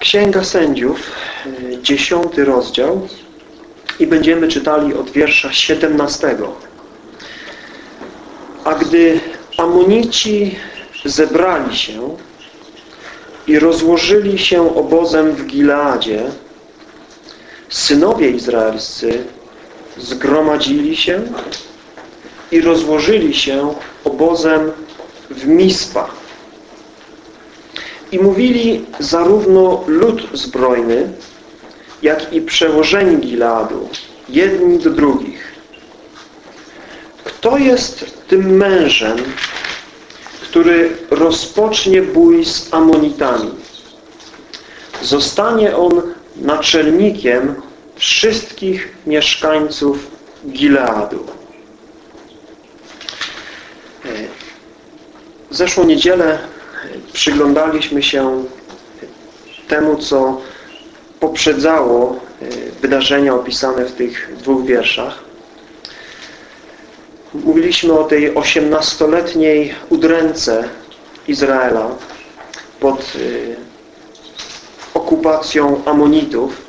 Księga Sędziów, y, dziesiąty rozdział i będziemy czytali od wiersza 17. A gdy Amonici zebrali się i rozłożyli się obozem w Gileadzie, synowie izraelscy zgromadzili się i rozłożyli się obozem w Mispa. I mówili zarówno lud zbrojny, jak i przełożeni Gileadu, jedni do drugich. Kto jest tym mężem, który rozpocznie bój z Amonitami? Zostanie on naczelnikiem wszystkich mieszkańców Gileadu. W zeszłą niedzielę przyglądaliśmy się temu, co poprzedzało e, wydarzenia opisane w tych dwóch wierszach. Mówiliśmy o tej osiemnastoletniej udręce Izraela pod e, okupacją Amonitów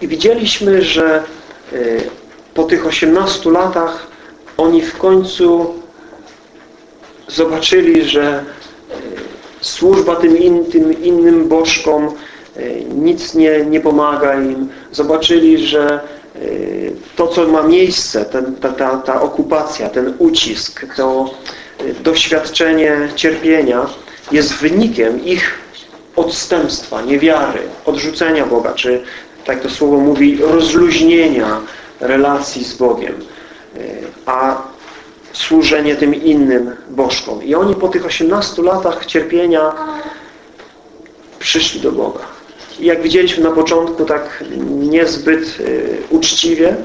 i widzieliśmy, że e, po tych 18 latach oni w końcu zobaczyli, że służba tym, in, tym innym bożkom nic nie, nie pomaga im. Zobaczyli, że to, co ma miejsce, ten, ta, ta, ta okupacja, ten ucisk, to doświadczenie cierpienia jest wynikiem ich odstępstwa, niewiary, odrzucenia Boga, czy tak to słowo mówi, rozluźnienia relacji z Bogiem, a służenie tym innym bożkom. I oni po tych 18 latach cierpienia przyszli do Boga. I jak widzieliśmy na początku, tak niezbyt y, uczciwie,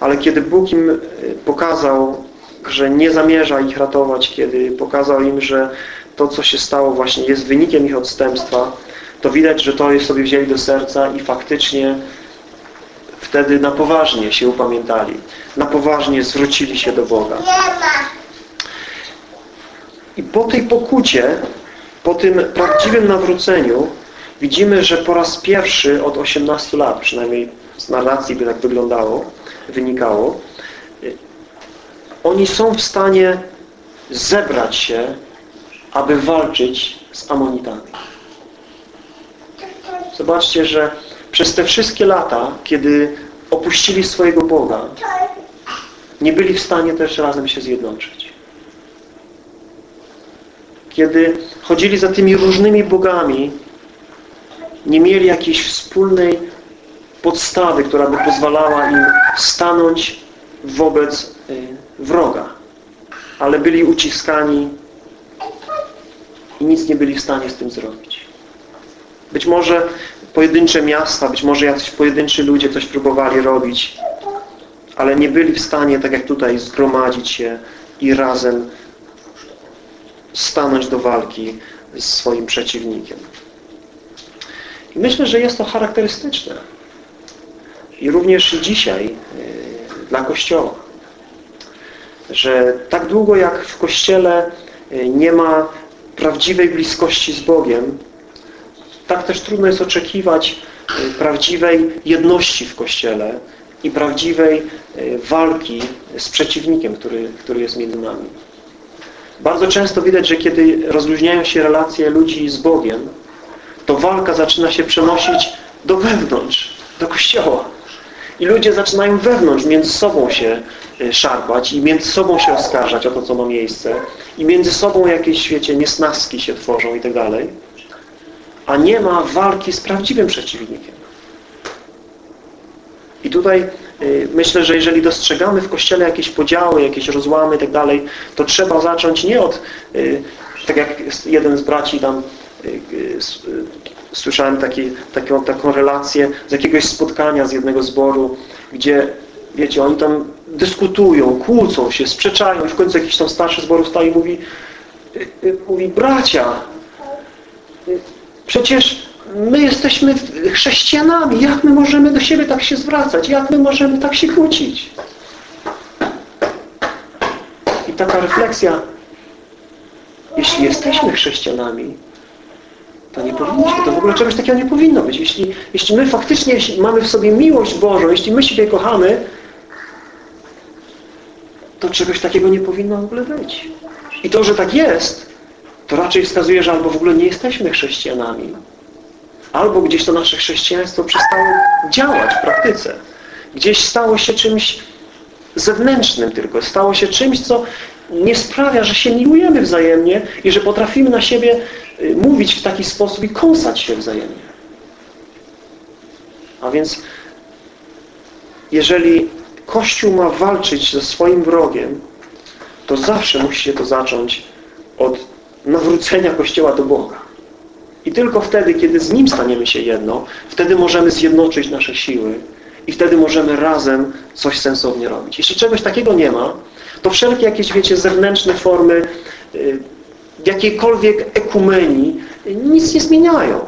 ale kiedy Bóg im y, pokazał, że nie zamierza ich ratować, kiedy pokazał im, że to, co się stało właśnie jest wynikiem ich odstępstwa, to widać, że to sobie wzięli do serca i faktycznie wtedy na poważnie się upamiętali. Na poważnie zwrócili się do Boga. I po tej pokucie, po tym prawdziwym nawróceniu widzimy, że po raz pierwszy od 18 lat, przynajmniej z narracji by tak wyglądało, wynikało, oni są w stanie zebrać się, aby walczyć z Amonitami. Zobaczcie, że przez te wszystkie lata, kiedy opuścili swojego Boga, nie byli w stanie też razem się zjednoczyć. Kiedy chodzili za tymi różnymi bogami, nie mieli jakiejś wspólnej podstawy, która by pozwalała im stanąć wobec y, wroga. Ale byli uciskani i nic nie byli w stanie z tym zrobić. Być może pojedyncze miasta, być może jacyś pojedynczy ludzie coś próbowali robić, ale nie byli w stanie, tak jak tutaj, zgromadzić się i razem stanąć do walki z swoim przeciwnikiem. I myślę, że jest to charakterystyczne. I również dzisiaj yy, dla Kościoła. Że tak długo jak w Kościele yy, nie ma prawdziwej bliskości z Bogiem, tak też trudno jest oczekiwać y, prawdziwej jedności w Kościele i prawdziwej y, walki z przeciwnikiem, który, który jest między nami. Bardzo często widać, że kiedy rozluźniają się relacje ludzi z Bogiem, to walka zaczyna się przenosić do wewnątrz, do Kościoła. I ludzie zaczynają wewnątrz między sobą się y, szarpać i między sobą się oskarżać o to, co ma miejsce. I między sobą jakieś, świecie niesnaski się tworzą i tak dalej a nie ma walki z prawdziwym przeciwnikiem. I tutaj y, myślę, że jeżeli dostrzegamy w Kościele jakieś podziały, jakieś rozłamy i tak dalej, to trzeba zacząć nie od, y, tak jak jeden z braci tam y, słyszałem taki, taką, taką relację z jakiegoś spotkania z jednego zboru, gdzie wiecie, oni tam dyskutują, kłócą się, sprzeczają i w końcu jakiś tam starszy zboru staje i mówi mówi, bracia Przecież my jesteśmy chrześcijanami. Jak my możemy do siebie tak się zwracać? Jak my możemy tak się kłócić? I taka refleksja. Jeśli jesteśmy chrześcijanami, To nie powinniśmy, to w ogóle czegoś takiego nie powinno być. Jeśli, jeśli my faktycznie mamy w sobie miłość Bożą, jeśli my siebie kochamy, to czegoś takiego nie powinno w ogóle być. I to, że tak jest, to raczej wskazuje, że albo w ogóle nie jesteśmy chrześcijanami, albo gdzieś to nasze chrześcijaństwo przestało działać w praktyce. Gdzieś stało się czymś zewnętrznym tylko. Stało się czymś, co nie sprawia, że się miłujemy wzajemnie i że potrafimy na siebie y, mówić w taki sposób i kąsać się wzajemnie. A więc jeżeli Kościół ma walczyć ze swoim wrogiem, to zawsze musi się to zacząć od nawrócenia Kościoła do Boga. I tylko wtedy, kiedy z Nim staniemy się jedno, wtedy możemy zjednoczyć nasze siły i wtedy możemy razem coś sensownie robić. Jeśli czegoś takiego nie ma, to wszelkie jakieś, wiecie, zewnętrzne formy y, jakiejkolwiek ekumenii nic nie zmieniają.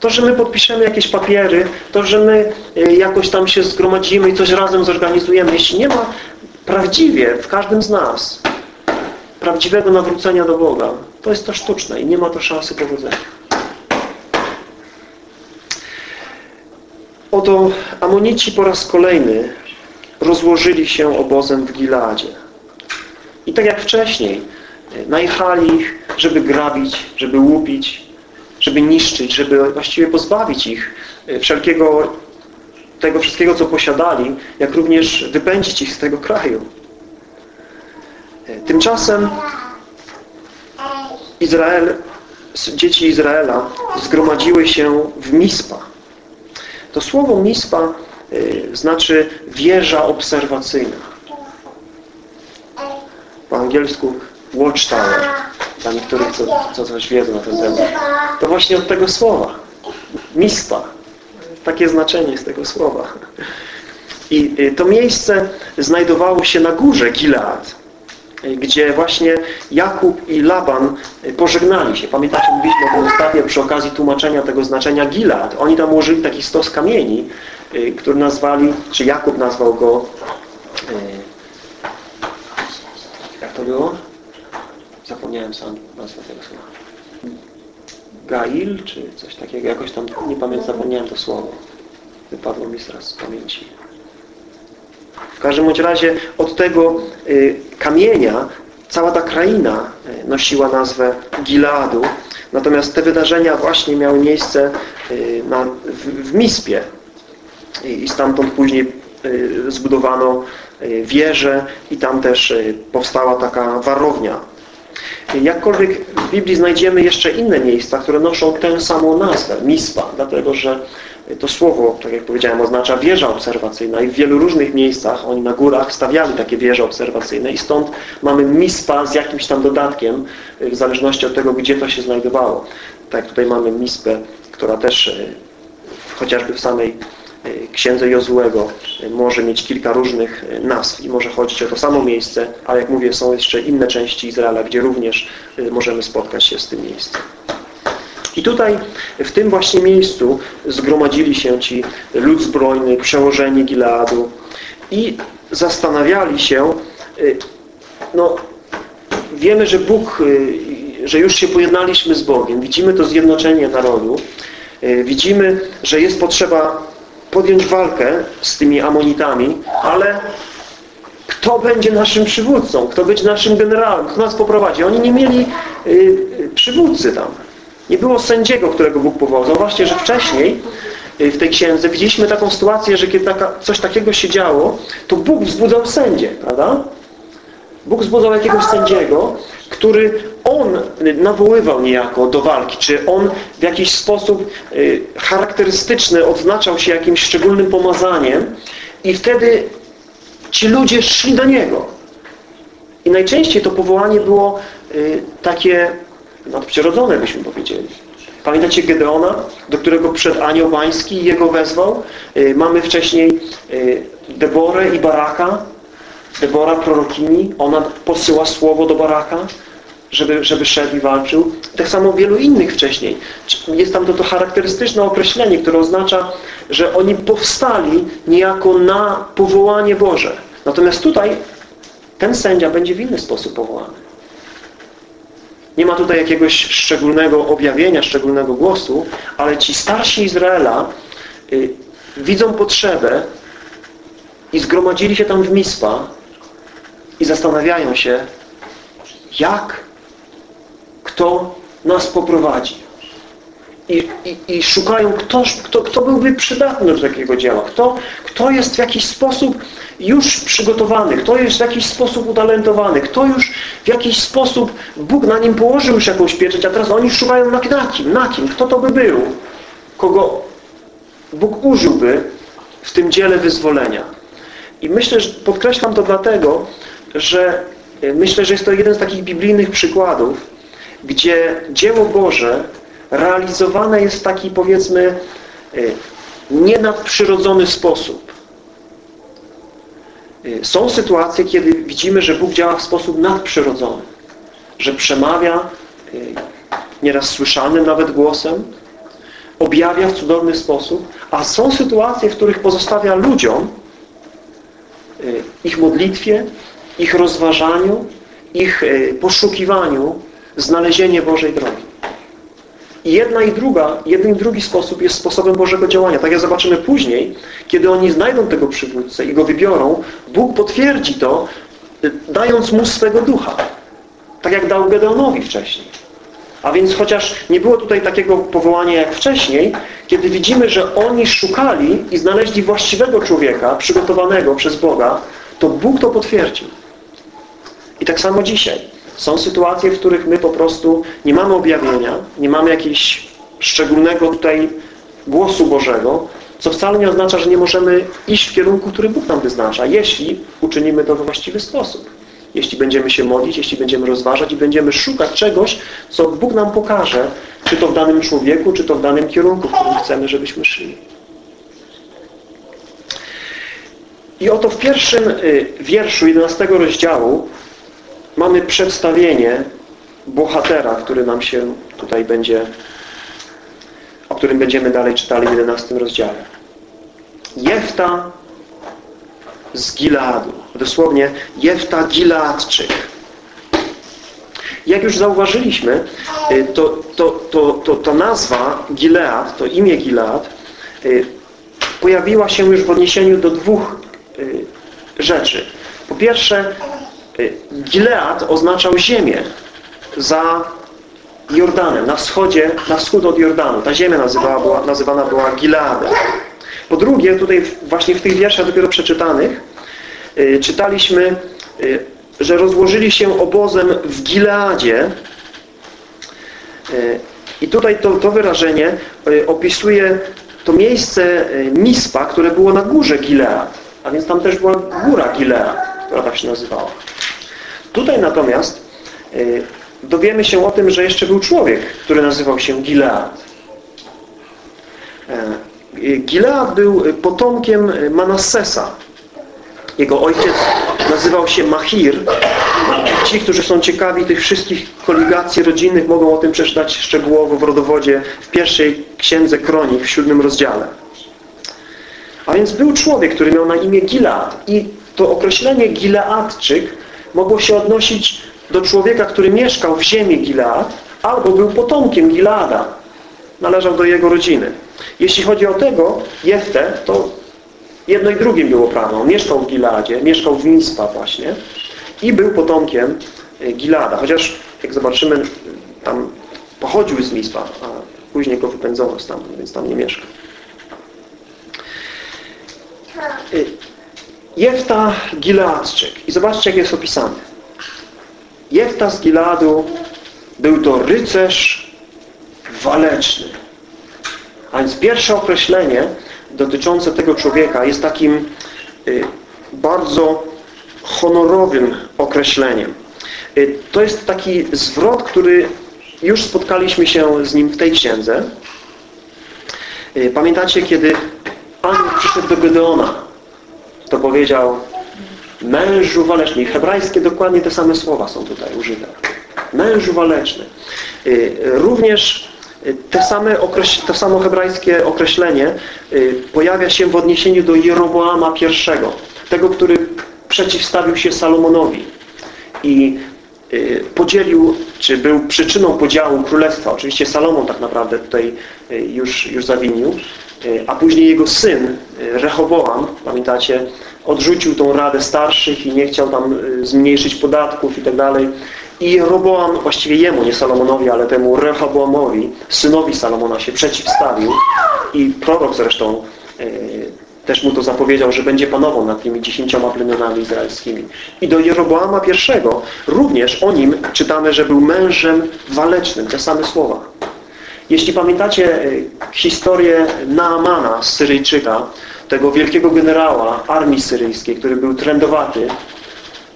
To, że my podpiszemy jakieś papiery, to, że my y, jakoś tam się zgromadzimy i coś razem zorganizujemy, jeśli nie ma prawdziwie w każdym z nas prawdziwego nawrócenia do Boga, to jest to sztuczne i nie ma to szansy powodzenia. Oto Amonici po raz kolejny rozłożyli się obozem w Gileadzie. I tak jak wcześniej, najechali ich, żeby grabić, żeby łupić, żeby niszczyć, żeby właściwie pozbawić ich wszelkiego tego wszystkiego, co posiadali, jak również wypędzić ich z tego kraju. Tymczasem Izrael, dzieci Izraela zgromadziły się w Mispa. To słowo Mispa y, znaczy wieża obserwacyjna. Po angielsku watchtower. Dla niektórych, co, co coś wiedzą na ten temat. To właśnie od tego słowa. Mispa. Takie znaczenie jest tego słowa. I y, to miejsce znajdowało się na górze Gilead gdzie właśnie Jakub i Laban pożegnali się. Pamiętacie, mówiliśmy o tym ostatnio przy okazji tłumaczenia tego znaczenia Gilad. Oni tam ułożyli taki stos kamieni, y, który nazwali, czy Jakub nazwał go y, jak to było? Zapomniałem sam nazwę tego słowa. Gail, czy coś takiego, jakoś tam, nie pamiętam, zapomniałem to słowo. Wypadło mi teraz z pamięci. W każdym bądź razie od tego y, kamienia cała ta kraina y, nosiła nazwę Gileadu. Natomiast te wydarzenia właśnie miały miejsce y, na, w, w Mispie. I stamtąd później zbudowano wieżę i tam też powstała taka warownia. Jakkolwiek w Biblii znajdziemy jeszcze inne miejsca, które noszą tę samą nazwę, Mispa, dlatego że to słowo, tak jak powiedziałem, oznacza wieża obserwacyjna i w wielu różnych miejscach oni na górach stawiali takie wieże obserwacyjne i stąd mamy mispa z jakimś tam dodatkiem w zależności od tego, gdzie to się znajdowało. Tak tutaj mamy mispę, która też e, chociażby w samej e, księdze Jozułego e, może mieć kilka różnych nazw i może chodzić o to samo miejsce, ale jak mówię, są jeszcze inne części Izraela, gdzie również możemy spotkać się z tym miejscem. I tutaj, w tym właśnie miejscu zgromadzili się ci lud zbrojny, przełożeni Gileadu i zastanawiali się, y, no wiemy, że Bóg, y, że już się pojednaliśmy z Bogiem, widzimy to zjednoczenie narodu, y, widzimy, że jest potrzeba podjąć walkę z tymi Amonitami, ale kto będzie naszym przywódcą, kto będzie naszym generałem, kto nas poprowadzi. Oni nie mieli przywódcy tam. Nie było sędziego, którego Bóg powołał. Zauważcie, że wcześniej y, w tej księdze widzieliśmy taką sytuację, że kiedy taka, coś takiego się działo, to Bóg wzbudzał sędzie, prawda? Bóg wzbudzał jakiegoś sędziego, który on nawoływał niejako do walki, czy on w jakiś sposób y, charakterystyczny odznaczał się jakimś szczególnym pomazaniem i wtedy ci ludzie szli do niego. I najczęściej to powołanie było y, takie nadprzyrodzone, byśmy powiedzieli. Pamiętacie Gedeona, do którego przed anioł pański i jego wezwał? Y, mamy wcześniej y, Deborę i Baraka. Debora prorokini, ona posyła słowo do Baraka, żeby, żeby szedł i walczył. Tak samo wielu innych wcześniej. Jest tam to, to charakterystyczne określenie, które oznacza, że oni powstali niejako na powołanie Boże. Natomiast tutaj ten sędzia będzie w inny sposób powołany. Nie ma tutaj jakiegoś szczególnego objawienia, szczególnego głosu, ale ci starsi Izraela y, widzą potrzebę i zgromadzili się tam w Mispa i zastanawiają się, jak kto nas poprowadzi. I, i, i szukają, kto, kto, kto byłby przydatny do takiego dzieła, kto, kto jest w jakiś sposób już przygotowany, kto jest w jakiś sposób utalentowany, kto już w jakiś sposób Bóg na nim położył już jakąś pieczęć, a teraz oni szukają na, na kim, na kim, kto to by był, kogo Bóg użyłby w tym dziele wyzwolenia. I myślę, że podkreślam to dlatego, że e, myślę, że jest to jeden z takich biblijnych przykładów, gdzie dzieło Boże realizowane jest w taki powiedzmy e, nienadprzyrodzony sposób. E, są sytuacje, kiedy widzimy, że Bóg działa w sposób nadprzyrodzony, że przemawia nieraz słyszanym nawet głosem, objawia w cudowny sposób, a są sytuacje, w których pozostawia ludziom ich modlitwie, ich rozważaniu, ich poszukiwaniu znalezienie Bożej drogi. I jedna i druga, jeden i drugi sposób jest sposobem Bożego działania. Tak jak zobaczymy później, kiedy oni znajdą tego przywódcę i go wybiorą, Bóg potwierdzi to, dając mu swego ducha. Tak jak dał Gedeonowi wcześniej. A więc chociaż nie było tutaj takiego powołania jak wcześniej, kiedy widzimy, że oni szukali i znaleźli właściwego człowieka, przygotowanego przez Boga, to Bóg to potwierdził. I tak samo dzisiaj. Są sytuacje, w których my po prostu nie mamy objawienia, nie mamy jakiegoś szczególnego tutaj głosu Bożego, co wcale nie oznacza, że nie możemy iść w kierunku, który Bóg nam wyznacza, jeśli uczynimy to we właściwy sposób. Jeśli będziemy się modlić, jeśli będziemy rozważać i będziemy szukać czegoś, co Bóg nam pokaże, czy to w danym człowieku, czy to w danym kierunku, w którym chcemy, żebyśmy szli. I oto w pierwszym y, wierszu 11 rozdziału mamy przedstawienie bohatera, który nam się tutaj będzie, o którym będziemy dalej czytali w 11 rozdziale. Jefta z Gileadu. Dosłownie Jefta Gileadczyk. Jak już zauważyliśmy, y, to, to, to, to, to nazwa Gilead, to imię Gilead y, pojawiła się już w odniesieniu do dwóch y, rzeczy. Po pierwsze, Gilead oznaczał ziemię za Jordanem, na wschodzie, na wschód od Jordanu. Ta ziemia była, nazywana była Gileadem. Po drugie, tutaj właśnie w tych wierszach dopiero przeczytanych, yy, czytaliśmy, yy, że rozłożyli się obozem w Gileadzie. I tutaj to, to wyrażenie y, opisuje to miejsce y, Mispa, które było na górze Gilead. A więc tam też była góra Gilead, która się nazywała. Tutaj natomiast y, dowiemy się o tym, że jeszcze był człowiek, który nazywał się Gilead. Gilead był potomkiem Manassesa. Jego ojciec nazywał się Mahir. Ci, którzy są ciekawi tych wszystkich koligacji rodzinnych mogą o tym przeczytać szczegółowo w rodowodzie w pierwszej księdze Kronik w siódmym rozdziale. A więc był człowiek, który miał na imię Gilead i to określenie Gileadczyk mogło się odnosić do człowieka, który mieszkał w ziemi Gilead albo był potomkiem Gileada. Należał do jego rodziny. Jeśli chodzi o tego, Jeftę, to jedno i drugie było prawdą. Mieszkał w Gileadzie, mieszkał w Mispa właśnie i był potomkiem e, Gilada. Chociaż, jak zobaczymy, tam pochodził z Mispa, a później go wypędzono stamtąd, więc tam nie mieszka. Jefta Gileadczyk. I zobaczcie, jak jest opisany. Jefta z Gileadu był to rycerz waleczny. A więc pierwsze określenie dotyczące tego człowieka jest takim y, bardzo honorowym określeniem. Y, to jest taki zwrot, który już spotkaliśmy się z nim w tej księdze. Y, pamiętacie, kiedy Pan przyszedł do Gedeona, to powiedział mężu waleczny. Hebrajskie dokładnie te same słowa są tutaj użyte. Mężu waleczny. Również te same to samo hebrajskie określenie y, pojawia się w odniesieniu do Jeroboama I, tego, który przeciwstawił się Salomonowi. I y, podzielił, czy był przyczyną podziału królestwa. Oczywiście Salomon tak naprawdę tutaj y, już, już zawinił, y, a później jego syn Rehoboam, pamiętacie, odrzucił tą radę starszych i nie chciał tam zmniejszyć podatków i tak dalej. I Roboam, właściwie jemu, nie Salomonowi, ale temu Rehoboamowi, synowi Salomona się przeciwstawił i prorok zresztą też mu to zapowiedział, że będzie panował nad tymi dziesięcioma plemionami izraelskimi. I do Jeroboama I również o nim czytamy, że był mężem walecznym. Te same słowa. Jeśli pamiętacie e, historię Naamana Syryjczyka, tego wielkiego generała armii syryjskiej, który był trendowaty,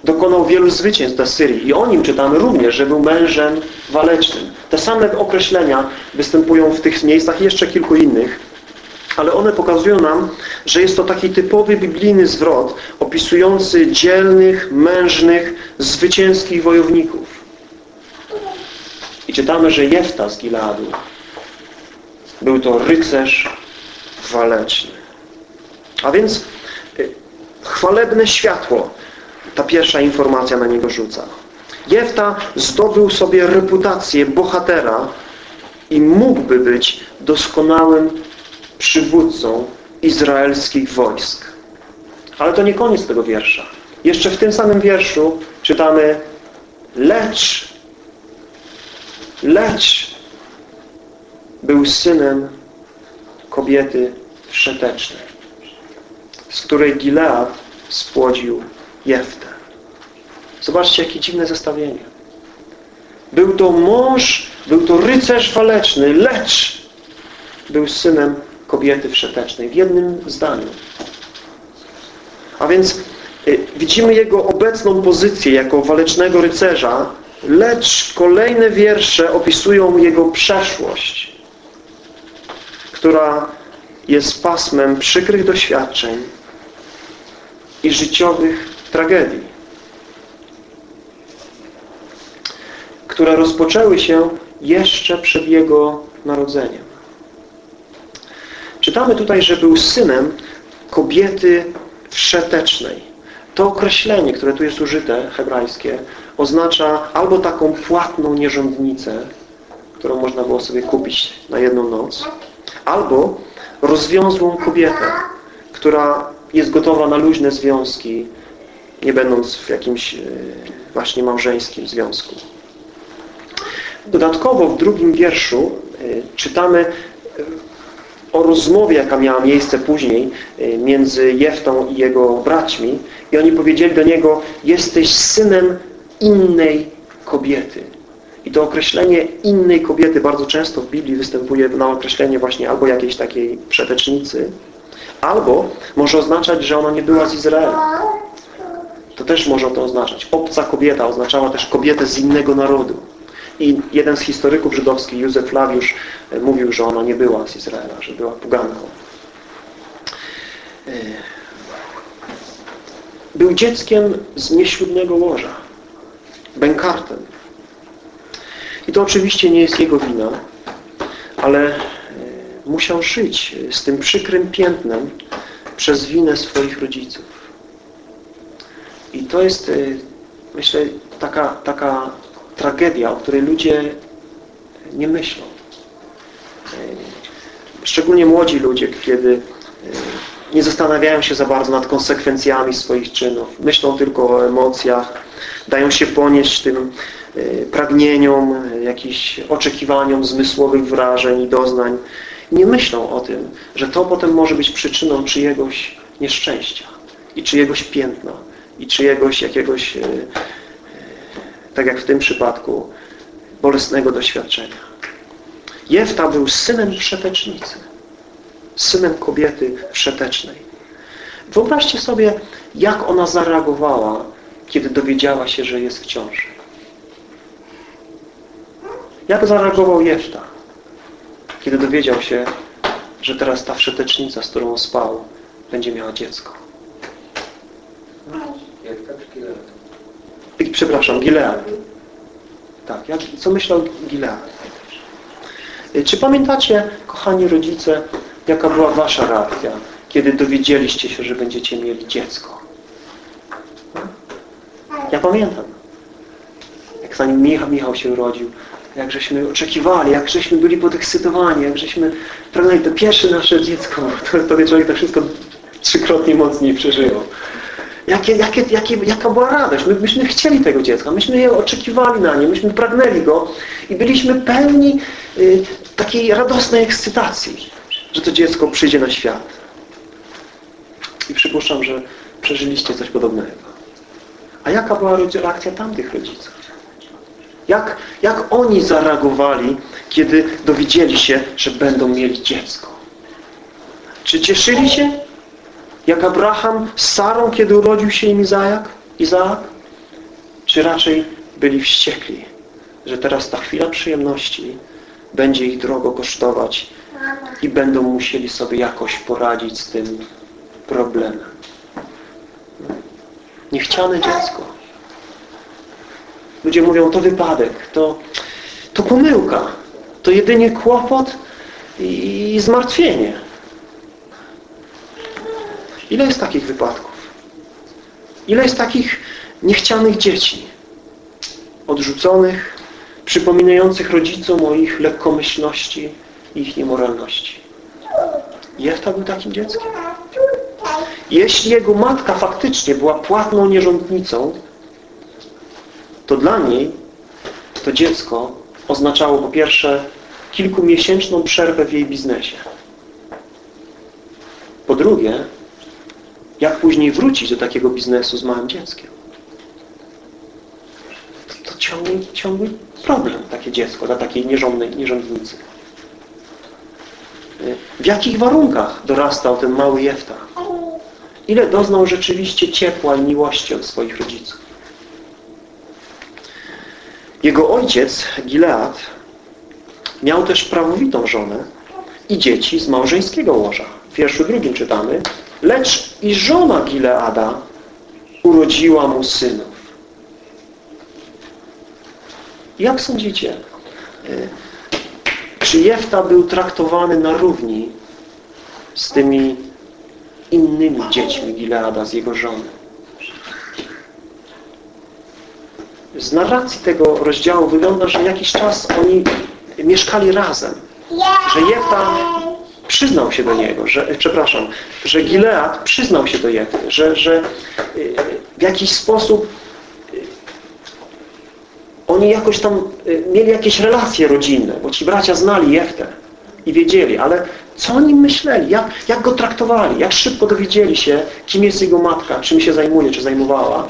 dokonał wielu zwycięstw dla Syrii. I o nim czytamy również, że był mężem walecznym. Te same określenia występują w tych miejscach i jeszcze kilku innych ale one pokazują nam, że jest to taki typowy biblijny zwrot opisujący dzielnych, mężnych, zwycięskich wojowników. I czytamy, że Jefta z Gileadu był to rycerz waleczny. A więc y, chwalebne światło ta pierwsza informacja na niego rzuca. Jefta zdobył sobie reputację bohatera i mógłby być doskonałym przywódcą izraelskich wojsk. Ale to nie koniec tego wiersza. Jeszcze w tym samym wierszu czytamy lecz lecz był synem kobiety wszetecznej, z której Gilead spłodził Jeftę. Zobaczcie, jakie dziwne zestawienie. Był to mąż, był to rycerz waleczny, lecz był synem kobiety wszetecznej w jednym zdaniu. A więc y, widzimy jego obecną pozycję jako walecznego rycerza, lecz kolejne wiersze opisują jego przeszłość, która jest pasmem przykrych doświadczeń i życiowych tragedii, które rozpoczęły się jeszcze przed jego narodzeniem. Czytamy tutaj, że był synem kobiety wszetecznej. To określenie, które tu jest użyte, hebrajskie, oznacza albo taką płatną nierządnicę, którą można było sobie kupić na jedną noc, albo rozwiązłą kobietę, która jest gotowa na luźne związki, nie będąc w jakimś e, właśnie małżeńskim związku. Dodatkowo w drugim wierszu e, czytamy o rozmowie, jaka miała miejsce później y, między Jeftą i jego braćmi i oni powiedzieli do niego jesteś synem innej kobiety. I to określenie innej kobiety bardzo często w Biblii występuje na określenie właśnie albo jakiejś takiej przetecznicy, albo może oznaczać, że ona nie była z Izraela. To też może to oznaczać. Obca kobieta oznaczała też kobietę z innego narodu. I jeden z historyków żydowskich, Józef Flawiusz, e, mówił, że ona nie była z Izraela, że była poganką. E, był dzieckiem z nieślubnego łoża, bękartem. I to oczywiście nie jest jego wina, ale e, musiał żyć z tym przykrym piętnem przez winę swoich rodziców. I to jest, myślę, taka, taka tragedia, o której ludzie nie myślą. Szczególnie młodzi ludzie, kiedy e, nie zastanawiają się za bardzo nad konsekwencjami swoich czynów. Myślą tylko o emocjach, dają się ponieść tym e, pragnieniom, jakichś oczekiwaniom zmysłowych wrażeń i doznań. Nie myślą o tym, że to potem może być przyczyną czyjegoś nieszczęścia i czyjegoś piętna i czyjegoś jakiegoś e, tak jak w tym przypadku, bolesnego doświadczenia. Jefta był synem przetecznicy, synem kobiety przetecznej. Wyobraźcie sobie, jak ona zareagowała, kiedy dowiedziała się, że jest w ciąży. Jak zareagował Jefta, kiedy dowiedział się, że teraz ta wszetecznica, z którą spał, będzie miała dziecko. Przepraszam, Gilead. Tak, jak, co myślał Gilead? Czy pamiętacie, kochani rodzice, jaka była wasza reakcja, kiedy dowiedzieliście się, że będziecie mieli dziecko? Ja pamiętam. Jak zanim Michał, Michał się urodził, jak żeśmy oczekiwali, jak żeśmy byli podekscytowani, jak żeśmy pragnęli to pierwsze nasze dziecko, to, to człowiek to wszystko trzykrotnie mocniej przeżyło. Jakie, jakie, jakie, jaka była radość. My, myśmy chcieli tego dziecka, myśmy je oczekiwali na nie, myśmy pragnęli go i byliśmy pełni y, takiej radosnej ekscytacji, że to dziecko przyjdzie na świat. I przypuszczam, że przeżyliście coś podobnego. A jaka była reakcja tamtych rodziców? Jak, jak oni zareagowali, kiedy dowiedzieli się, że będą mieli dziecko? Czy cieszyli się? Jak Abraham z Sarą, kiedy urodził się im Izaak? Izaak? Czy raczej byli wściekli, że teraz ta chwila przyjemności będzie ich drogo kosztować i będą musieli sobie jakoś poradzić z tym problemem? Niechciane dziecko. Ludzie mówią, to wypadek, to, to pomyłka, to jedynie kłopot i, i zmartwienie. Ile jest takich wypadków? Ile jest takich niechcianych dzieci? Odrzuconych, przypominających rodzicom o ich lekkomyślności i ich niemoralności. Jefta był takim dzieckiem. Jeśli jego matka faktycznie była płatną nierządnicą, to dla niej to dziecko oznaczało po pierwsze kilkumiesięczną przerwę w jej biznesie. Po drugie, jak później wrócić do takiego biznesu z małym dzieckiem. To, ciągły, ciągły problem takie dziecko dla takiej nierządnej, nierządnicy. W jakich warunkach dorastał ten mały Jefta? Ile doznał rzeczywiście ciepła i miłości od swoich rodziców? Jego ojciec, Gilead, miał też prawowitą żonę i dzieci z małżeńskiego łoża. W wierszu drugim czytamy, lecz i żona Gileada urodziła mu synów. Jak sądzicie, y, czy Jefta był traktowany na równi z tymi innymi dziećmi Gileada, z jego żony? Z narracji tego rozdziału wygląda, że jakiś czas oni mieszkali razem. Że Jefta przyznał się do niego, że, przepraszam, że Gilead przyznał się do Jefty, że, że y, w jakiś sposób y, oni jakoś tam y, mieli jakieś relacje rodzinne, bo ci bracia znali Jeftę i wiedzieli, ale co oni myśleli, jak, jak go traktowali, jak szybko dowiedzieli się, kim jest jego matka, czym się zajmuje, czy zajmowała?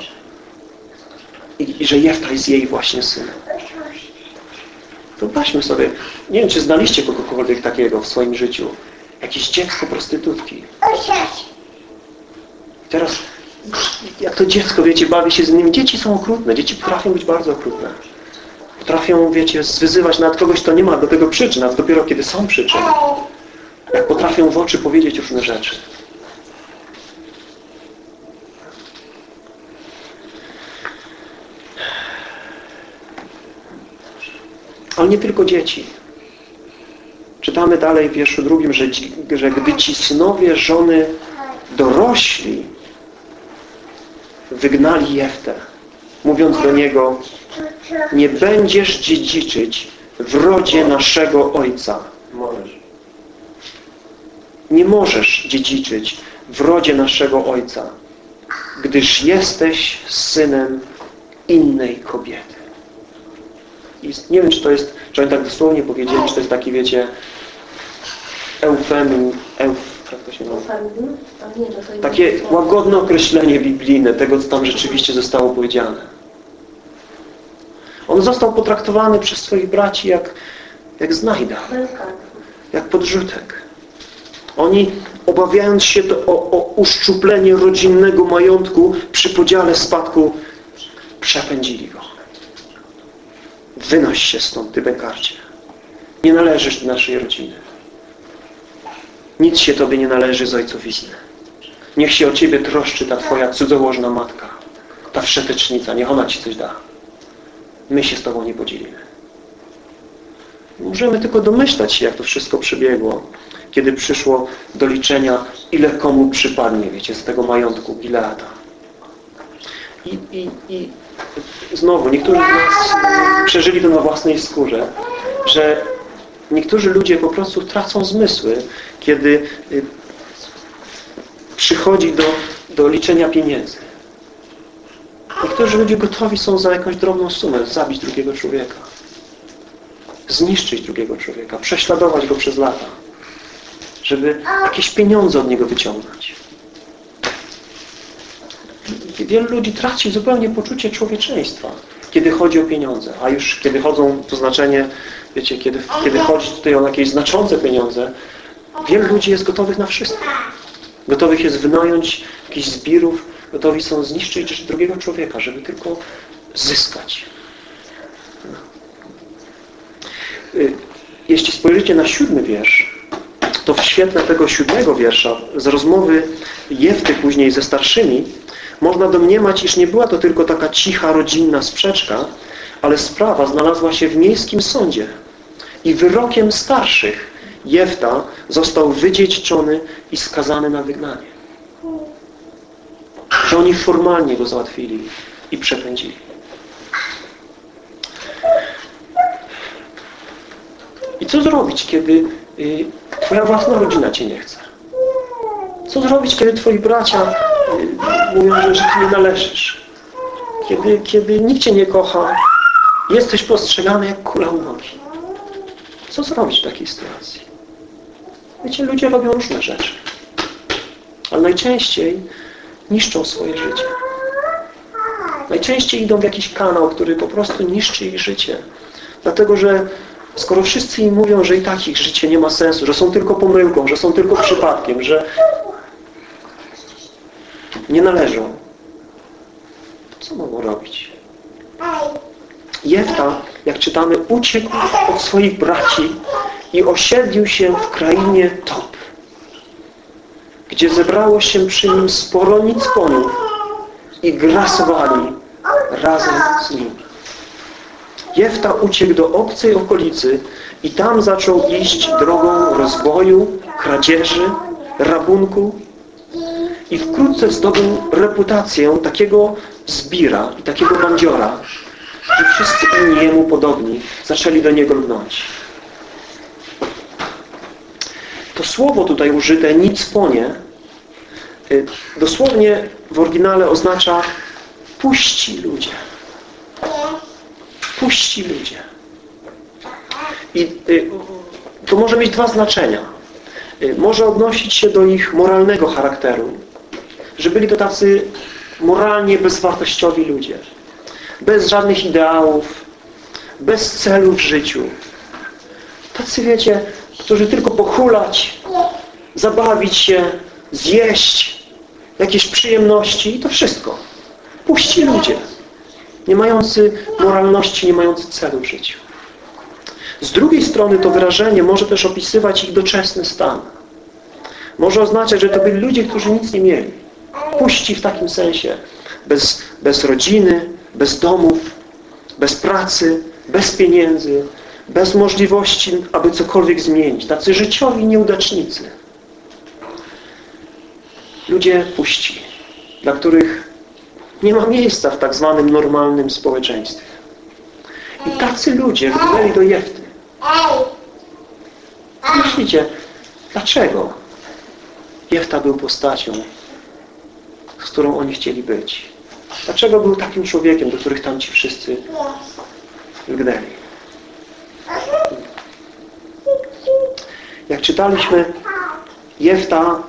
I, i że Jefta jest jej właśnie synem. Wyobraźmy sobie, nie wiem, czy znaliście kogokolwiek takiego w swoim życiu. Jakieś dziecko prostytutki. Teraz, jak to dziecko, wiecie, bawi się z innymi. Dzieci są okrutne. Dzieci potrafią być bardzo okrutne. Potrafią, wiecie, zwyzywać nawet kogoś, kto nie ma do tego przyczyn, a dopiero kiedy są przyczyny. Jak potrafią w oczy powiedzieć różne rzeczy. Ale nie tylko dzieci. Czytamy dalej w wierszu drugim, że, że gdy ci synowie żony dorośli, wygnali Jeftę, mówiąc do niego nie będziesz dziedziczyć w rodzie naszego ojca. Nie możesz dziedziczyć w rodzie naszego ojca, gdyż jesteś synem innej kobiety. I nie wiem, czy to jest, czy oni tak dosłownie powiedzieli, czy to jest taki, wiecie, eufemizm, euf, jak to się nazywa? Takie łagodne określenie biblijne tego, co tam rzeczywiście zostało powiedziane. On został potraktowany przez swoich braci jak, jak znajda, jak podrzutek. Oni, obawiając się to, o, o uszczuplenie rodzinnego majątku przy podziale spadku, przepędzili go. Wynoś się stąd, Ty bękarcie. Nie należysz do naszej rodziny. Nic się Tobie nie należy z ojcowizny. Niech się o Ciebie troszczy ta Twoja cudzołożna matka, ta wszetecznica, niech ona Ci coś da. My się z Tobą nie podzielimy. Możemy tylko domyślać się, jak to wszystko przebiegło, kiedy przyszło do liczenia, ile komu przypadnie, wiecie, z tego majątku Gileada. I, i, i znowu, niektórzy z nas przeżyli to na własnej skórze, że niektórzy ludzie po prostu tracą zmysły, kiedy y, przychodzi do, do liczenia pieniędzy. Niektórzy ludzie gotowi są za jakąś drobną sumę zabić drugiego człowieka. Zniszczyć drugiego człowieka, prześladować go przez lata, żeby jakieś pieniądze od niego wyciągnąć. Wielu ludzi traci zupełnie poczucie człowieczeństwa, kiedy chodzi o pieniądze. A już kiedy chodzą, to znaczenie, wiecie, kiedy, kiedy chodzi tutaj o jakieś znaczące pieniądze, wielu ludzi jest gotowych na wszystko. Gotowych jest wynająć jakichś zbirów, gotowi są zniszczyć drugiego człowieka, żeby tylko zyskać. Y, jeśli spojrzycie na siódmy wiersz, to w świetle tego siódmego wiersza, z rozmowy Jefty później ze starszymi, można domniemać, iż nie była to tylko taka cicha, rodzinna sprzeczka, ale sprawa znalazła się w miejskim sądzie. I wyrokiem starszych Jefta został wydziedziczony i skazany na wygnanie. Że oni formalnie go załatwili i przepędzili. I co zrobić, kiedy y, Twoja własna rodzina Cię nie chce? Co zrobić, kiedy Twoi bracia y, mówią, że, Ty nie należysz? Kiedy, kiedy nikt Cię nie kocha, jesteś postrzegany jak kula u nogi. Co zrobić w takiej sytuacji? Wiecie, ludzie robią różne rzeczy. Ale najczęściej niszczą swoje życie. Najczęściej idą w jakiś kanał, który po prostu niszczy ich życie. Dlatego, że skoro wszyscy im mówią, że i tak ich życie nie ma sensu, że są tylko pomyłką, że są tylko przypadkiem, że nie należą, co mogą robić? Jefta, jak czytamy, uciekł od swoich braci i osiedlił się w krainie Top, gdzie zebrało się przy nim sporo nicponów i grasowali razem z nim. Jefta uciekł do obcej okolicy i tam zaczął iść drogą rozwoju, kradzieży, rabunku i wkrótce zdobył reputację takiego zbira i takiego bandziora, że wszyscy inni jemu podobni zaczęli do niego lgnąć. To słowo tutaj użyte, nic ponie, y, dosłownie w oryginale oznacza puści ludzie. Puści ludzie. I y, to może mieć dwa znaczenia. Y, może odnosić się do ich moralnego charakteru. Że byli to tacy moralnie bezwartościowi ludzie. Bez żadnych ideałów, bez celu w życiu. Tacy, wiecie, którzy tylko pochulać, zabawić się, zjeść, jakieś przyjemności i to wszystko. Puści ludzie, nie mający moralności, nie mający celu w życiu. Z drugiej strony to wyrażenie może też opisywać ich doczesny stan. Może oznaczać, że to byli ludzie, którzy nic nie mieli. Puści w takim sensie. Bez, bez rodziny, bez domów, bez pracy, bez pieniędzy, bez możliwości, aby cokolwiek zmienić. Tacy życiowi nieudacznicy. Ludzie puści, dla których nie ma miejsca w tak zwanym normalnym społeczeństwie. I tacy ludzie wpłynęli do Jefty. Myślicie, dlaczego Jefta był postacią, z którą oni chcieli być? Dlaczego był takim człowiekiem, do których tam ci wszyscy lgnęli? Jak czytaliśmy, Jefta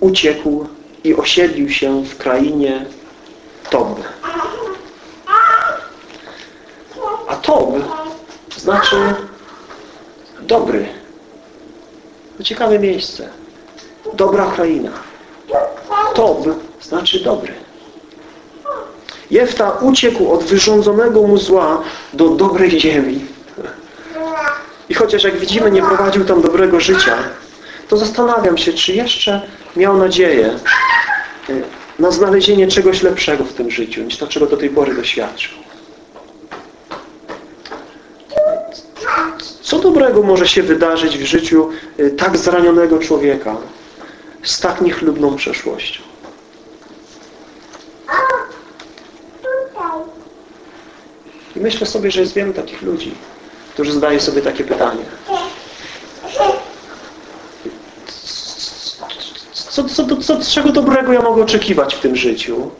uciekł i osiedlił się w krainie Tob. A Tob znaczy dobry. To ciekawe miejsce. Dobra kraina. Tob znaczy dobry. Jefta uciekł od wyrządzonego mu zła do dobrej ziemi. I chociaż jak widzimy nie prowadził tam dobrego życia, to zastanawiam się, czy jeszcze miał nadzieję y, na znalezienie czegoś lepszego w tym życiu, niż to, czego do tej pory doświadczył. Co dobrego może się wydarzyć w życiu y, tak zranionego człowieka z tak niechlubną przeszłością? I myślę sobie, że jest wielu takich ludzi, którzy zadają sobie takie pytanie. Co, co, co, czego dobrego ja mogę oczekiwać w tym życiu?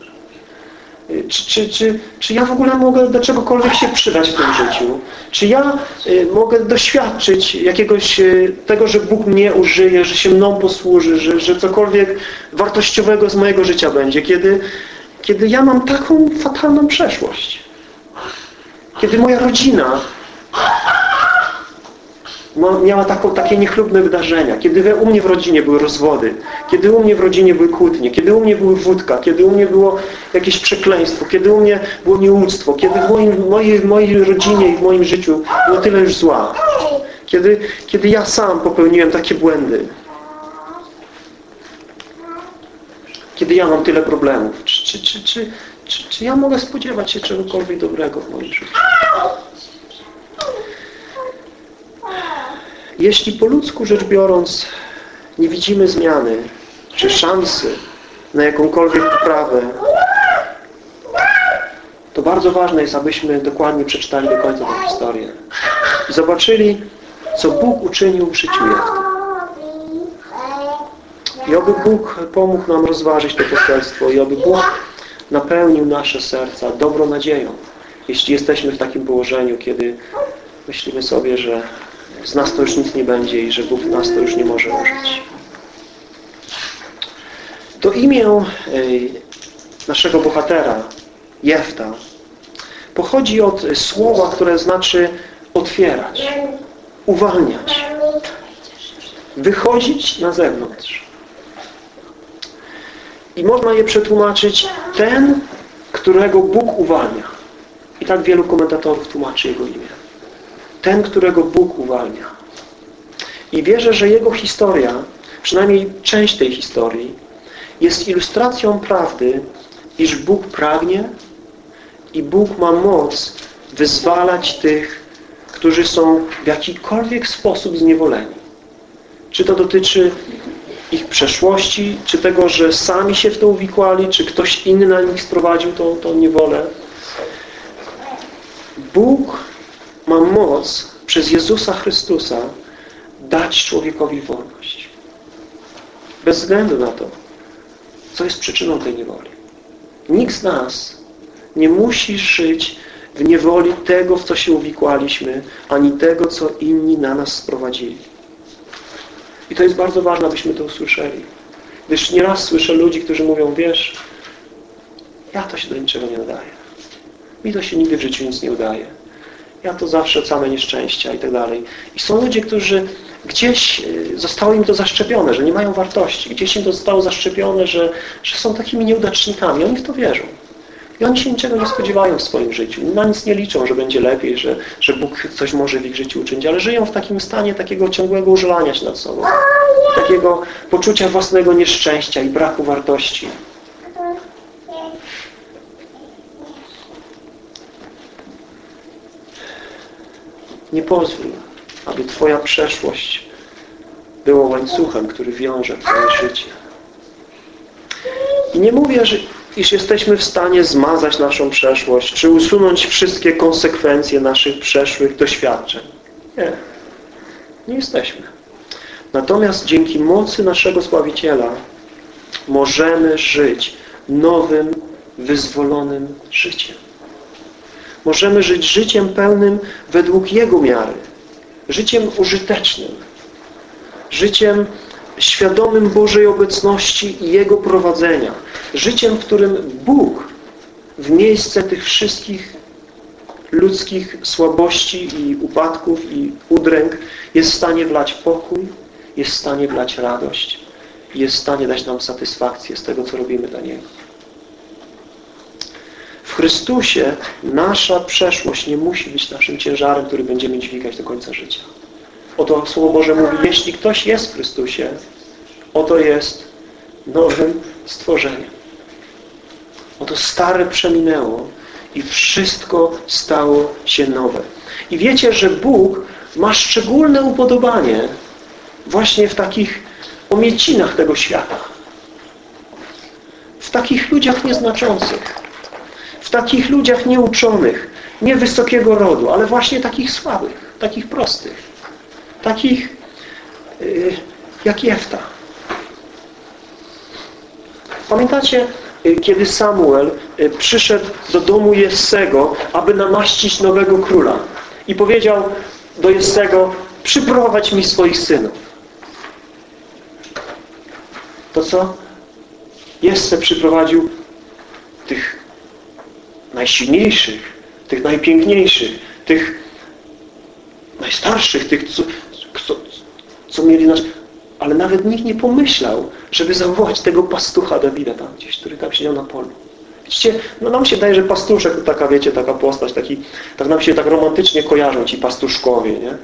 Czy, czy, czy, czy ja w ogóle mogę do czegokolwiek się przydać w tym życiu? Czy ja y, mogę doświadczyć jakiegoś y, tego, że Bóg mnie użyje, że się mną posłuży, że, że cokolwiek wartościowego z mojego życia będzie, kiedy, kiedy ja mam taką fatalną przeszłość? Kiedy moja rodzina miała taką, takie niechlubne wydarzenia, kiedy u mnie w rodzinie były rozwody, kiedy u mnie w rodzinie były kłótnie, kiedy u mnie były wódka, kiedy u mnie było jakieś przekleństwo, kiedy u mnie było nieuctwo, kiedy w moim, mojej, mojej rodzinie i w moim życiu było tyle już zła. Kiedy, kiedy ja sam popełniłem takie błędy. Kiedy ja mam tyle problemów. Czy, czy, czy, czy, czy, czy ja mogę spodziewać się czegokolwiek dobrego w moim życiu? Jeśli po ludzku rzecz biorąc nie widzimy zmiany, czy szansy na jakąkolwiek poprawę, to bardzo ważne jest, abyśmy dokładnie przeczytali do końca tę historię i zobaczyli, co Bóg uczynił w życiu Jefty. I oby Bóg pomógł nam rozważyć to poselstwo i oby Bóg napełnił nasze serca dobrą nadzieją, jeśli jesteśmy w takim położeniu, kiedy myślimy sobie, że z nas to już nic nie będzie i że Bóg nas to już nie może użyć. To imię naszego bohatera, Jefta, pochodzi od słowa, które znaczy otwierać, uwalniać, wychodzić na zewnątrz. I można je przetłumaczyć ten, którego Bóg uwalnia. I tak wielu komentatorów tłumaczy jego imię ten, którego Bóg uwalnia. I wierzę, że jego historia, przynajmniej część tej historii, jest ilustracją prawdy, iż Bóg pragnie i Bóg ma moc wyzwalać tych, którzy są w jakikolwiek sposób zniewoleni. Czy to dotyczy ich przeszłości, czy tego, że sami się w to uwikłali, czy ktoś inny na nich sprowadził tą, tą niewolę. Bóg ma moc przez Jezusa Chrystusa dać człowiekowi wolność. Bez względu na to, co jest przyczyną tej niewoli. Nikt z nas nie musi żyć w niewoli tego, w co się uwikłaliśmy, ani tego, co inni na nas sprowadzili. I to jest bardzo ważne, abyśmy to usłyszeli. Gdyż nieraz słyszę ludzi, którzy mówią, wiesz, ja to się do niczego nie nadaję. Mi to się nigdy w życiu nic nie udaje ja to zawsze same nieszczęścia i tak dalej. I są ludzie, którzy gdzieś y, zostało im to zaszczepione, że nie mają wartości. Gdzieś im to zostało zaszczepione, że, że są takimi nieudacznikami. Oni w to wierzą. I oni się niczego nie spodziewają w swoim życiu. Na nic nie liczą, że będzie lepiej, że, że Bóg coś może w ich życiu uczynić, ale żyją w takim stanie takiego ciągłego użalania się nad sobą. Takiego poczucia własnego nieszczęścia i braku wartości. Pozwól, aby Twoja przeszłość była łańcuchem, który wiąże Twoje życie. I nie mówię, że, iż jesteśmy w stanie zmazać naszą przeszłość, czy usunąć wszystkie konsekwencje naszych przeszłych doświadczeń. Nie. Nie jesteśmy. Natomiast dzięki mocy naszego Zbawiciela możemy żyć nowym, wyzwolonym życiem. Możemy żyć życiem pełnym według Jego miary. Życiem użytecznym. Życiem świadomym Bożej obecności i Jego prowadzenia. Życiem, w którym Bóg w miejsce tych wszystkich ludzkich słabości i upadków i udręk jest w stanie wlać pokój, jest w stanie wlać radość, jest w stanie dać nam satysfakcję z tego, co robimy dla Niego. Chrystusie nasza przeszłość nie musi być naszym ciężarem, który będziemy dźwigać do końca życia. Oto Słowo Boże mówi, jeśli ktoś jest w Chrystusie, oto jest nowym stworzeniem. Oto stare przeminęło i wszystko stało się nowe. I wiecie, że Bóg ma szczególne upodobanie właśnie w takich omiecinach tego świata. W takich ludziach nieznaczących w takich ludziach nieuczonych, nie wysokiego rodu, ale właśnie takich słabych, takich prostych, takich yy, jak Jefta. Pamiętacie, yy, kiedy Samuel yy, przyszedł do domu Jessego, aby namaścić nowego króla i powiedział do Jessego, przyprowadź mi swoich synów. To co? Jesse przyprowadził tych najsilniejszych, tych najpiękniejszych, tych najstarszych, tych, co, co, co mieli nas... Ale nawet nikt nie pomyślał, żeby zawołać tego pastucha Dawida tam gdzieś, który tam siedział na polu. Widzicie, no nam się daje, że pastuszek to taka, wiecie, taka postać, taki, tak nam się tak romantycznie kojarzą ci pastuszkowie, nie?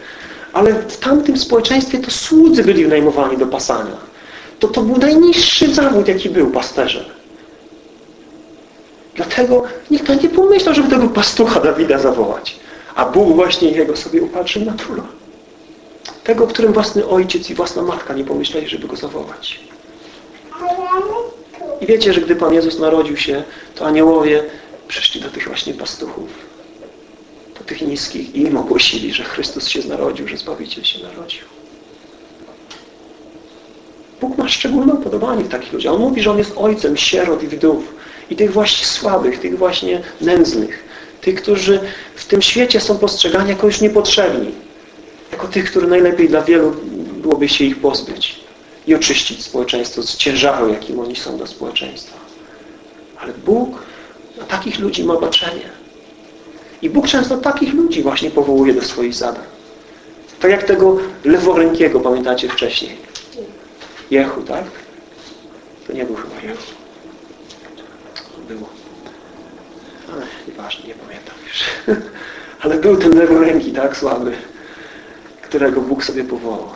Ale w tamtym społeczeństwie to słudzy byli wynajmowani do pasania. To to był najniższy zawód, jaki był pasterzem. Dlatego nikt nie pomyślał, żeby tego pastucha Dawida zawołać. A Bóg właśnie jego sobie upatrzył na króla. Tego, którym własny ojciec i własna matka nie pomyśleli, żeby go zawołać. I wiecie, że gdy Pan Jezus narodził się, to aniołowie przyszli do tych właśnie pastuchów, do tych niskich i im ogłosili, że Chrystus się narodził, że Zbawiciel się narodził. Bóg ma szczególne upodobanie w takich ludziach. On mówi, że On jest ojcem sierot i wdów i tych właśnie słabych, tych właśnie nędznych, tych, którzy w tym świecie są postrzegani jako już niepotrzebni, jako tych, których najlepiej dla wielu byłoby się ich pozbyć i oczyścić społeczeństwo z ciężaru, jakim oni są dla społeczeństwa. Ale Bóg na takich ludzi ma baczenie. I Bóg często takich ludzi właśnie powołuje do swoich zadań. Tak jak tego leworękiego, pamiętacie wcześniej. Jehu, tak? To nie był chyba Jehu. Było. Ale nieważne, nie pamiętam już. Ale był ten leworęki, tak, słaby, którego Bóg sobie powołał.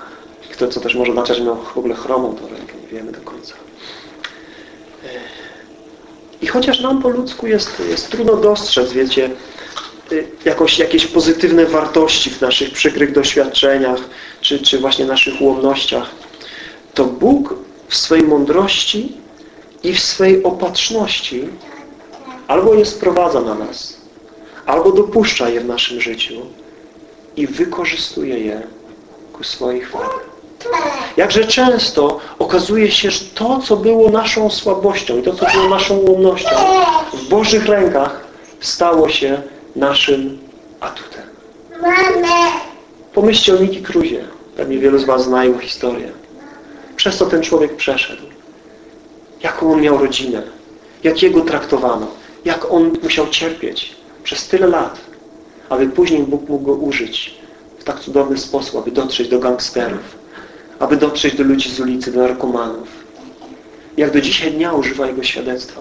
Kto, co też może oznaczać, miał w ogóle chromą tą rękę, nie wiemy do końca. I chociaż nam po ludzku jest, jest trudno dostrzec, wiecie, jakoś, jakieś pozytywne wartości w naszych przykrych doświadczeniach, czy, czy właśnie naszych ułomnościach, to Bóg w swej mądrości i w swej opatrzności albo je sprowadza na nas, albo dopuszcza je w naszym życiu i wykorzystuje je ku swojej chwale. Jakże często okazuje się, że to, co było naszą słabością i to, co było naszą ułomnością w Bożych rękach stało się naszym atutem. Pomyślcie o Niki Kruzie. Pewnie wielu z Was zna jego historię. Przez co ten człowiek przeszedł. Jaką on miał rodzinę. Jak jego traktowano. Jak on musiał cierpieć przez tyle lat, aby później Bóg mógł go użyć w tak cudowny sposób, aby dotrzeć do gangsterów, aby dotrzeć do ludzi z ulicy, do narkomanów. Jak do dzisiaj dnia używa jego świadectwa.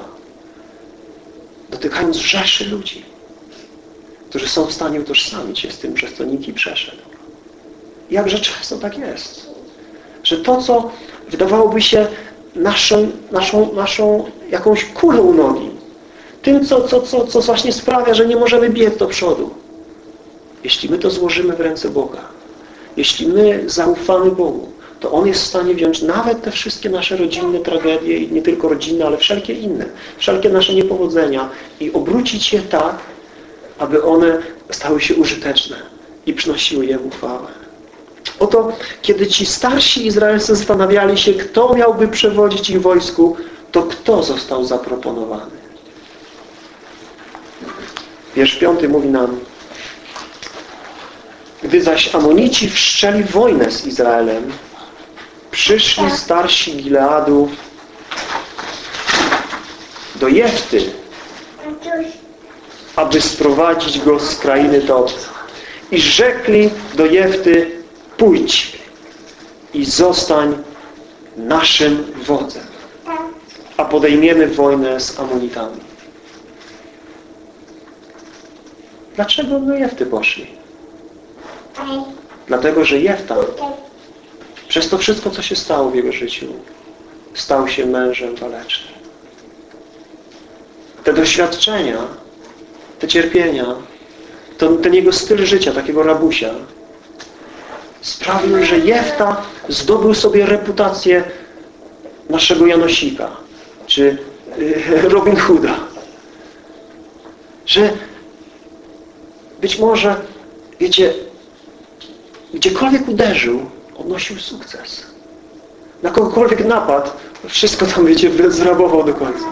Dotykając rzeszy ludzi, którzy są w stanie utożsamić się z tym, przez co Niki przeszedł. Jakże często tak jest że to, co wydawałoby się naszą, naszą, naszą jakąś kulą nogi, tym, co, co, co, co właśnie sprawia, że nie możemy biec do przodu. Jeśli my to złożymy w ręce Boga, jeśli my zaufamy Bogu, to On jest w stanie wziąć nawet te wszystkie nasze rodzinne tragedie i nie tylko rodzinne, ale wszelkie inne, wszelkie nasze niepowodzenia i obrócić je tak, aby one stały się użyteczne i przynosiły Jemu chwałę. Oto, kiedy ci starsi Izraelscy zastanawiali się, kto miałby przewodzić ich wojsku, to kto został zaproponowany? Wiersz piąty mówi nam Gdy zaś Amonici wszczeli wojnę z Izraelem, przyszli starsi Gileadu do Jefty, aby sprowadzić go z krainy Tob. I rzekli do Jefty, pójdź i zostań naszym wodzem, a podejmiemy wojnę z Amonitami. Dlaczego do Jefty poszli? Dlatego, że Jefta przez to wszystko, co się stało w jego życiu, stał się mężem walecznym. Te doświadczenia, te cierpienia, to, ten jego styl życia, takiego rabusia, sprawił, że Jefta zdobył sobie reputację naszego Janosika, czy y, Robin Hooda. Że być może, wiecie, gdziekolwiek uderzył, odnosił sukces. Na kogokolwiek napadł, wszystko tam, wiecie, zrabował do końca.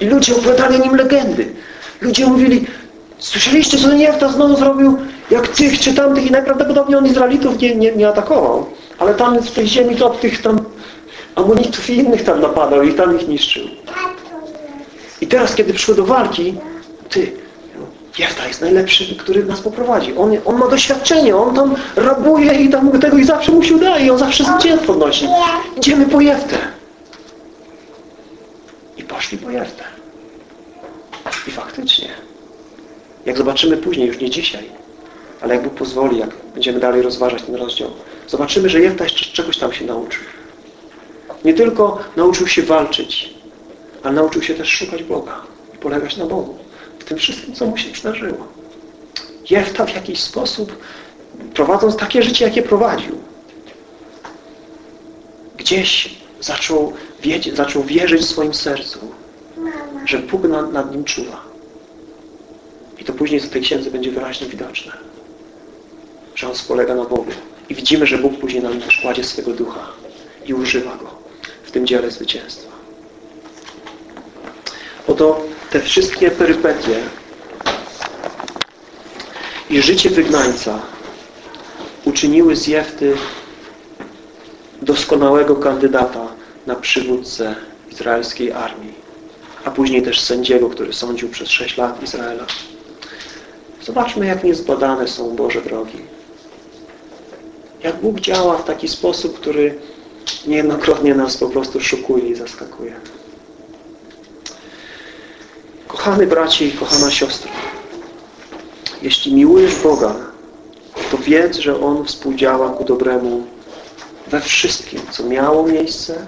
I ludzie opowiadali nim legendy. Ludzie mówili, słyszeliście, co Jefta znowu zrobił? Jak tych czy tamtych i najprawdopodobniej on Izraelitów nie, nie, nie atakował. Ale tam w tej ziemi tych tam amonitów i innych tam napadał i tam ich niszczył. I teraz, kiedy przyszło do walki, ty, Jefta jest najlepszy, który nas poprowadzi. On, on ma doświadczenie, on tam rabuje i tam tego i zawsze mu się udaje i on zawsze zwycięstwo podnosi. Idziemy po Jeftę. I poszli po Jeftę. I faktycznie, jak zobaczymy później, już nie dzisiaj, ale jak Bóg pozwoli, jak będziemy dalej rozważać ten rozdział, zobaczymy, że Jefta jeszcze czegoś tam się nauczył. Nie tylko nauczył się walczyć, ale nauczył się też szukać Boga i polegać na Bogu w tym wszystkim, co mu się przydarzyło. Jefta w jakiś sposób, prowadząc takie życie, jakie prowadził, gdzieś zaczął, wiedzieć, zaczął wierzyć w swoim sercu, że Bóg nad, nad nim czuwa. I to później w tej księdze będzie wyraźnie widoczne, że on spolega na Bogu. I widzimy, że Bóg później na nim też kładzie swego ducha i używa go w tym dziele zwycięstwa. Oto te wszystkie perypetie i życie wygnańca uczyniły z Jefty doskonałego kandydata na przywódcę izraelskiej armii, a później też sędziego, który sądził przez sześć lat Izraela. Zobaczmy, jak niezbadane są Boże drogi. Jak Bóg działa w taki sposób, który niejednokrotnie nas po prostu szokuje i zaskakuje. Kochany bracie i kochana siostro, jeśli miłujesz Boga, to wiedz, że On współdziała ku dobremu we wszystkim, co miało miejsce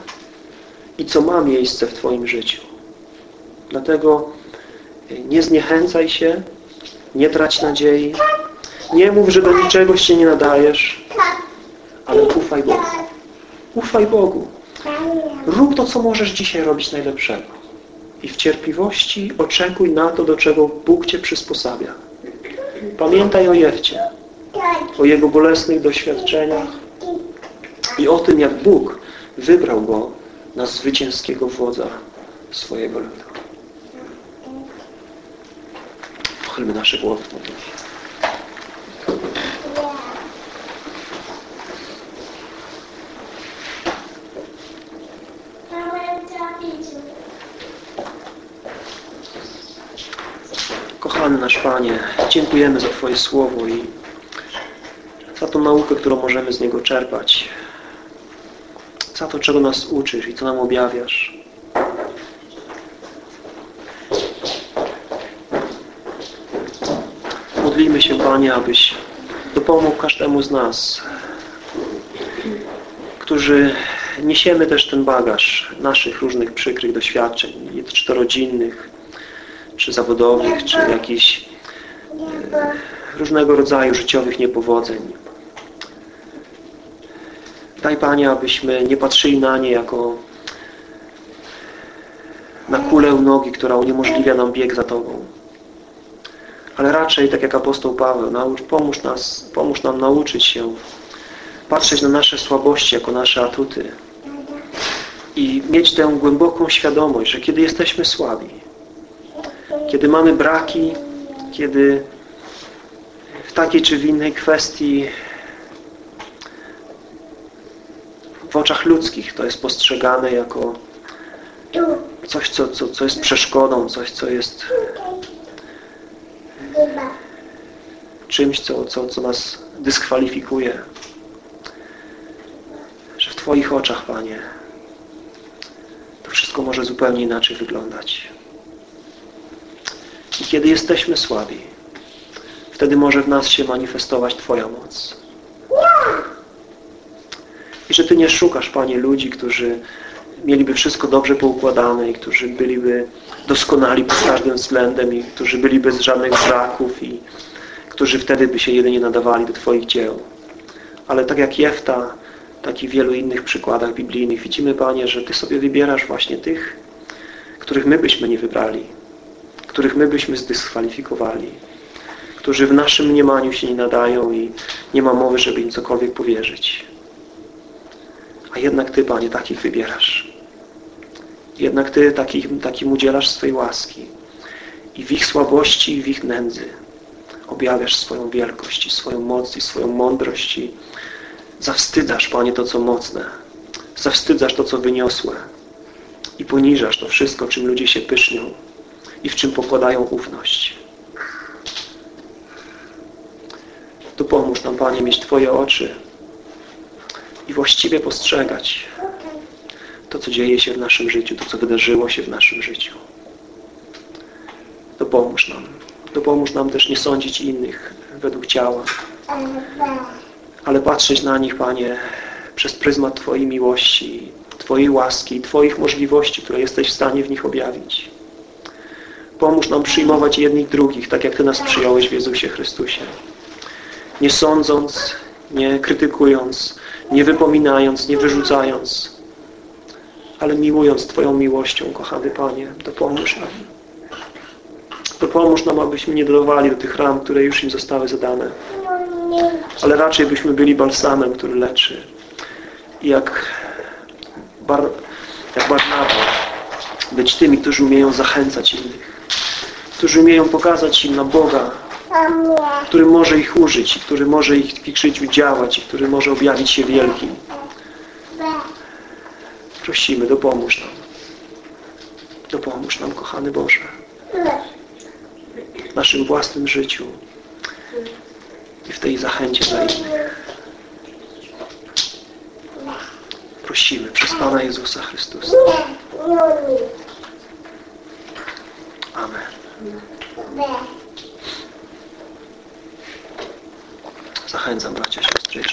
i co ma miejsce w Twoim życiu. Dlatego nie zniechęcaj się, nie trać nadziei, nie mów, że do niczego się nie nadajesz, ale ufaj Bogu. Ufaj Bogu. Rób to, co możesz dzisiaj robić najlepszego. I w cierpliwości oczekuj na to, do czego Bóg Cię przysposabia. Pamiętaj o Jewcie, o Jego bolesnych doświadczeniach i o tym, jak Bóg wybrał Go na zwycięskiego wodza swojego ludu. Pochylmy nasze głowy w modlitwie. Kochany nasz Panie, dziękujemy za Twoje Słowo i za tą naukę, którą możemy z niego czerpać. Za to, czego nas uczysz i co nam objawiasz. Modlimy się, Panie, abyś dopomógł każdemu z nas, którzy niesiemy też ten bagaż naszych różnych przykrych doświadczeń, czy to rodzinnych, czy zawodowych, czy jakichś e, różnego rodzaju życiowych niepowodzeń. Daj Panie, abyśmy nie patrzyli na nie jako na kulę nogi, która uniemożliwia nam bieg za Tobą. Ale raczej, tak jak apostoł Paweł, naucz, pomóż, nas, pomóż nam nauczyć się patrzeć na nasze słabości jako nasze atuty i mieć tę głęboką świadomość, że kiedy jesteśmy słabi, kiedy mamy braki, kiedy w takiej czy w innej kwestii w oczach ludzkich to jest postrzegane jako coś, co, co, co jest przeszkodą, coś, co jest czymś, co, co, co nas dyskwalifikuje. Że w Twoich oczach, Panie, to wszystko może zupełnie inaczej wyglądać. Kiedy jesteśmy słabi, wtedy może w nas się manifestować Twoja moc. I że Ty nie szukasz, Panie, ludzi, którzy mieliby wszystko dobrze poukładane i którzy byliby doskonali pod każdym względem i którzy byli bez żadnych braków i którzy wtedy by się jedynie nadawali do Twoich dzieł. Ale tak jak Jefta, tak i w wielu innych przykładach biblijnych widzimy, Panie, że Ty sobie wybierasz właśnie tych, których my byśmy nie wybrali, których my byśmy zdyskwalifikowali, którzy w naszym mniemaniu się nie nadają i nie ma mowy, żeby im cokolwiek powierzyć. A jednak Ty, Panie, takich wybierasz. Jednak Ty takich, takim udzielasz swojej łaski. I w ich słabości, i w ich nędzy objawiasz swoją wielkość, i swoją moc, i swoją mądrość. I zawstydzasz, Panie, to, co mocne. Zawstydzasz to, co wyniosłe. I poniżasz to wszystko, czym ludzie się pysznią i w czym pokładają ufność. Tu pomóż nam, Panie, mieć Twoje oczy i właściwie postrzegać to, co dzieje się w naszym życiu, to, co wydarzyło się w naszym życiu. Dopomóż nam. Dopomóż nam też nie sądzić innych według ciała, ale patrzeć na nich, Panie, przez pryzmat Twojej miłości, Twojej łaski Twoich możliwości, które jesteś w stanie w nich objawić. Pomóż nam przyjmować jednych drugich, tak jak Ty nas przyjąłeś w Jezusie Chrystusie. Nie sądząc, nie krytykując, nie wypominając, nie wyrzucając, ale miłując Twoją miłością, kochany Panie, dopomóż nam. Dopomóż nam, abyśmy nie dodawali do tych ram, które już im zostały zadane, ale raczej byśmy byli balsamem, który leczy. I jak, bar, jak Barnaba, być tymi, którzy umieją zachęcać innych, którzy umieją pokazać im na Boga, który może ich użyć, który może ich w życiu działać, i który może objawić się wielkim. Prosimy, dopomóż nam. Dopomóż nam, kochany Boże. W naszym własnym życiu i w tej zachęcie dla innych. Prosimy przez Pana Jezusa Chrystusa. Amen. Zachęcam bracia, siostry.